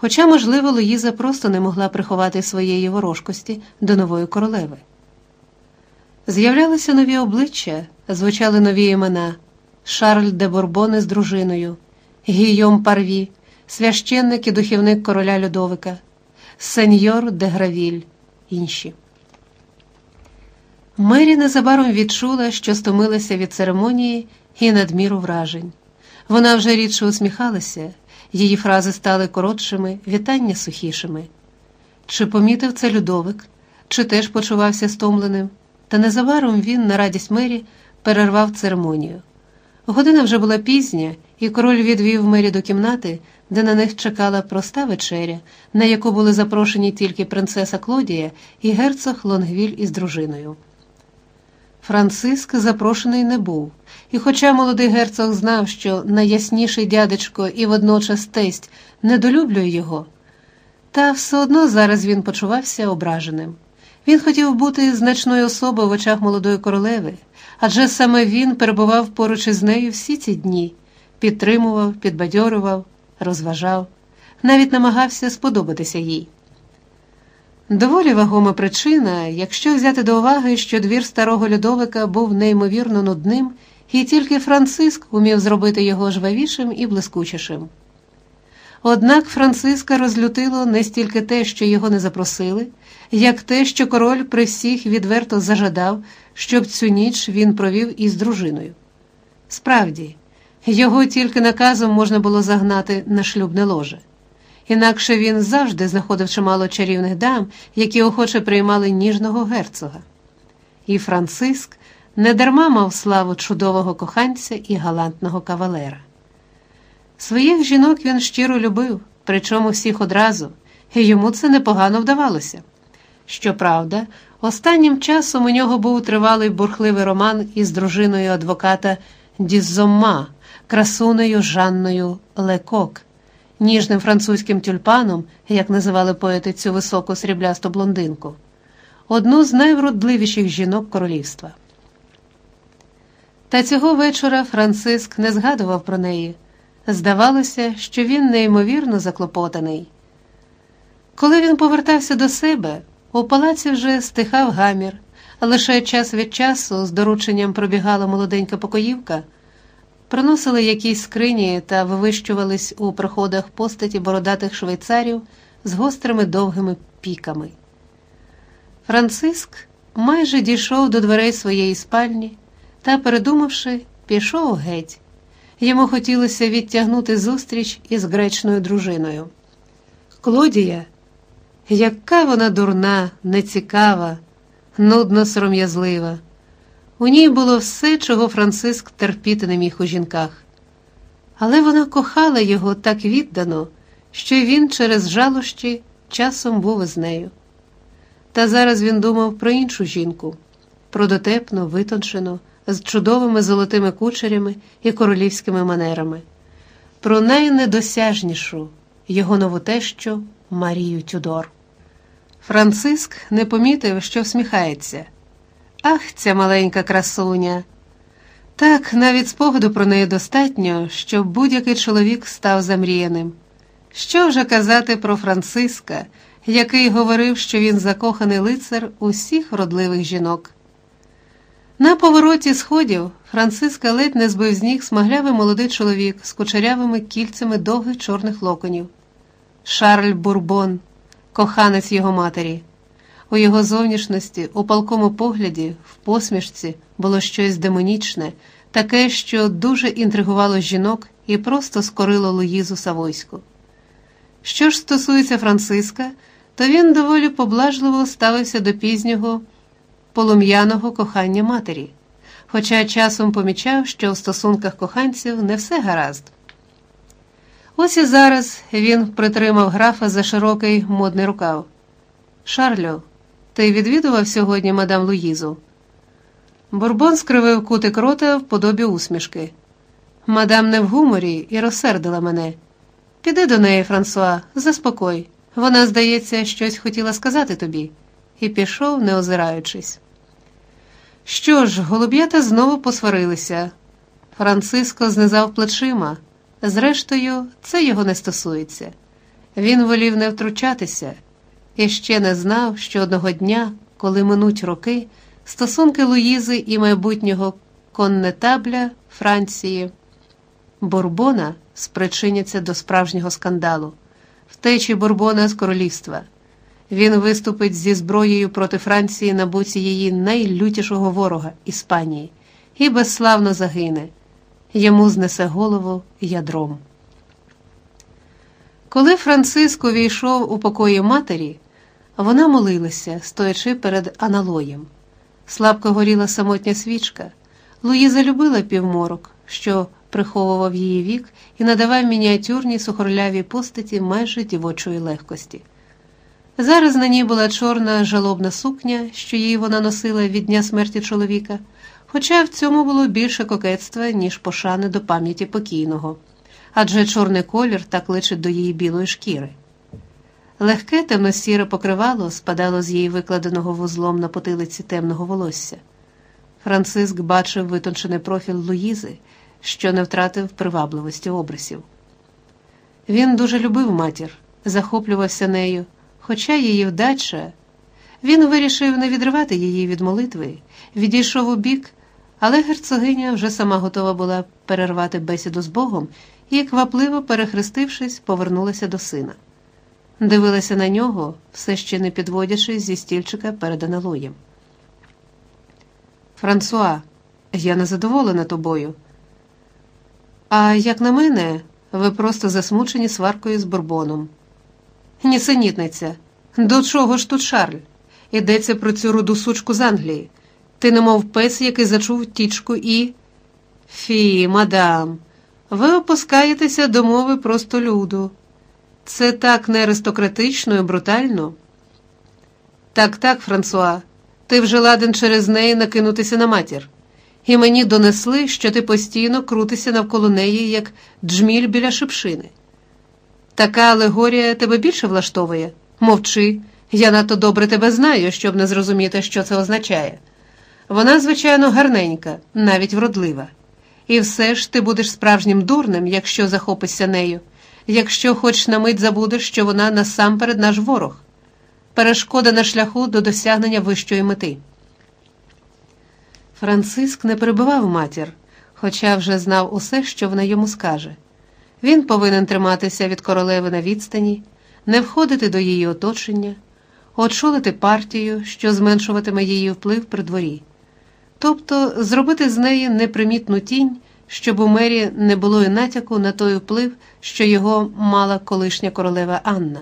Хоча, можливо, Луїза просто не могла приховати своєї ворожкості до нової королеви. З'являлися нові обличчя, звучали нові імена Шарль де Борбоне з дружиною, Гійом Парві, священник і духівник короля Людовика, Сеньор де Гравіль, інші. Мері незабаром відчула, що стомилася від церемонії і надміру вражень. Вона вже рідше усміхалася, її фрази стали коротшими, вітання сухішими. Чи помітив це Людовик, чи теж почувався стомленим, та незабаром він, на радість мері, перервав церемонію. Година вже була пізня, і король відвів мері до кімнати, де на них чекала проста вечеря, на яку були запрошені тільки принцеса Клодія і герцог Лонгвіль із дружиною. Франциск запрошений не був, і, хоча молодий герцог знав, що найясніший дядечко і водночас тесть недолюблює його, та все одно зараз він почувався ображеним. Він хотів бути значною особою в очах молодої королеви, адже саме він перебував поруч із нею всі ці дні, підтримував, підбадьорював, розважав, навіть намагався сподобатися їй. Доволі вагома причина, якщо взяти до уваги, що двір старого Людовика був неймовірно нудним, і тільки Франциск умів зробити його жвавішим і блискучішим. Однак Франциска розлютило не стільки те, що його не запросили, як те, що король при всіх відверто зажадав, щоб цю ніч він провів із дружиною. Справді, його тільки наказом можна було загнати на шлюбне ложе. Інакше він завжди знаходив чимало чарівних дам, які охоче приймали ніжного герцога. І Франциск недарма мав славу чудового коханця і галантного кавалера. Своїх жінок він щиро любив, причому всіх одразу, і йому це непогано вдавалося. Щоправда, останнім часом у нього був тривалий бурхливий роман із дружиною адвоката Діззома, красунею Жанною Лекок, ніжним французьким тюльпаном, як називали поети цю високу сріблясту блондинку, одну з найвродливіших жінок королівства. Та цього вечора Франциск не згадував про неї. Здавалося, що він неймовірно заклопотаний. Коли він повертався до себе, у палаці вже стихав гамір, лише час від часу з дорученням пробігала молоденька покоївка, приносили якісь скрині та вивищувались у проходах постаті бородатих швейцарів з гострими довгими піками. Франциск майже дійшов до дверей своєї спальні та, передумавши, пішов геть. Йому хотілося відтягнути зустріч із гречною дружиною. Клодія, яка вона дурна, нецікава, нудно сором'язлива. У ній було все, чого Франциск терпіти не міг у жінках. Але вона кохала його так віддано, що він через жалощі часом був із нею. Та зараз він думав про іншу жінку, про дотепну, витончену, з чудовими золотими кучерями і королівськими манерами, про найнедосяжнішу його нову тещу Марію Тюдор. Франциск не помітив, що всміхається. Ах, ця маленька красуня. Так, навіть спогаду про неї достатньо, щоб будь-який чоловік став замріяним. Що вже казати про Франциска, який говорив, що він закоханий лицар усіх вродливих жінок. На повороті сходів Франциска ледь не збив з ніг смаглявий молодий чоловік з кучерявими кільцями довгих чорних локонів. Шарль Бурбон, коханець його матері. У його зовнішності, у палкому погляді, в посмішці було щось демонічне, таке, що дуже інтригувало жінок і просто скорило Луїзу Савойську. Що ж стосується Франциска, то він доволі поблажливо ставився до пізнього полум'яного кохання матері, хоча часом помічав, що в стосунках коханців не все гаразд. Ось і зараз він притримав графа за широкий модний рукав. Шарлю, ти відвідував сьогодні мадам Луїзу? Бурбон скривив кутик рота в подобі усмішки. Мадам не в гуморі і розсердила мене. Піди до неї, Франсуа, заспокой. Вона, здається, щось хотіла сказати тобі, і пішов, не озираючись. Що ж, голуб'ята знову посварилися. Франциско знизав плечима. Зрештою, це його не стосується. Він волів не втручатися і ще не знав, що одного дня, коли минуть роки, стосунки Луїзи і майбутнього коннетабля Франції Бурбона спричиняться до справжнього скандалу, втечі Бурбона з королівства. Він виступить зі зброєю проти Франції на боці її найлютішого ворога Іспанії і безславно загине. Йому знесе голову ядром. Коли Франциск увійшов у покої матері, вона молилася, стоячи перед аналоєм. Слабко горіла самотня свічка. Луїза любила півморок, що приховував її вік і надавав мініатюрній сухорлявій постаті майже дівочої легкості. Зараз на ній була чорна жалобна сукня, що її вона носила від дня смерті чоловіка, хоча в цьому було більше кокетства, ніж пошани до пам'яті покійного, адже чорний колір так личить до її білої шкіри. Легке темно-сіре покривало спадало з її викладеного вузлом на потилиці темного волосся. Франциск бачив витончений профіль Луїзи, що не втратив привабливості обрисів. Він дуже любив матір, захоплювався нею, хоча її вдача. Він вирішив не відривати її від молитви, відійшов у бік, але герцогиня вже сама готова була перервати бесіду з Богом і, квапливо перехрестившись, повернулася до сина. Дивилася на нього, все ще не підводячись зі стільчика перед аналоєм. Франсуа, я не задоволена тобою. А як на мене, ви просто засмучені сваркою з бурбоном. Нісенітниця, до чого ж тут Шарль? Йдеться про цю руду сучку з Англії. Ти немов пес, який зачув тічку і. Фі, мадам, ви опускаєтеся до мови просто люду. Це так не аристократично і брутально. Так, так, Франсуа, ти вже ладен через неї накинутися на матір. І мені донесли, що ти постійно крутишся навколо неї, як джміль біля шипшини. Така алегорія тебе більше влаштовує? Мовчи, я надто добре тебе знаю, щоб не зрозуміти, що це означає. Вона, звичайно, гарненька, навіть вродлива. І все ж ти будеш справжнім дурнем, якщо захопишся нею, якщо хоч на мить забудеш, що вона насамперед наш ворог, перешкода на шляху до досягнення вищої мети. Франциск не перебивав матір, хоча вже знав усе, що вона йому скаже. Він повинен триматися від королеви на відстані, не входити до її оточення, очолити партію, що зменшуватиме її вплив при дворі, тобто зробити з неї непримітну тінь, щоб у мері не було і натяку на той вплив, що його мала колишня королева Анна.